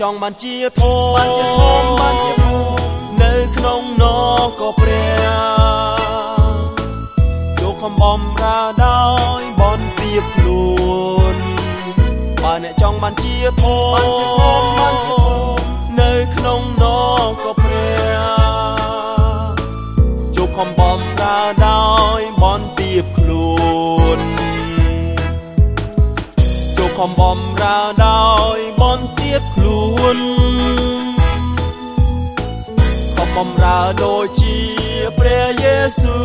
ចង់បានជាធម៌បានជាធម៌បានជាធម៌នៅក្នុងនក៏ព្រះយកខំបំរើដោយបនទៀបខ្លួនបើអ្នកចង់បានជាធម៌បានជាធម៌បានជាធម៌នៅក្នុងនក៏ព្រះយកខំបំរើដោយបនទៀបខ្លួនយក ខំបំរើដោយបនទៀបខ្លួនខំបំរើដូចជាព្រះយេស៊ូវ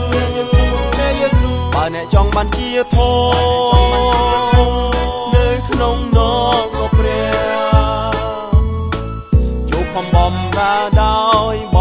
ព្រះយេស៊ូវបើអ្នកចង់បានជាធម៌នៅក្នុងនរក៏ព្រះចូលខំបំរើដោយបនទៀប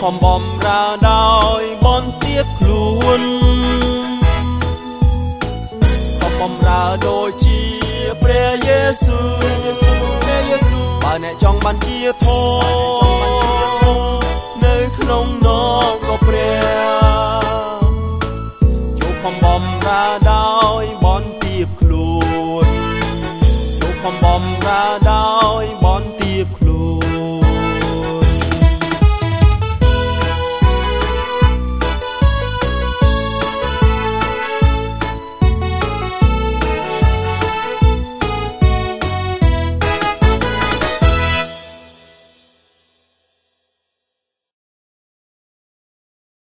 ខំបំរើដោយមន្តទៀតខ្លួនខំបំរើដោយជាព្រះយេស៊ូព្រះយេស៊ូបើអ្នកចង់បានជាធម៌នៅក្នុងនងក៏ព្រះចូលខំបំរើដោយមន្តទៀតខ្លួនចូលខំបំរើដោយ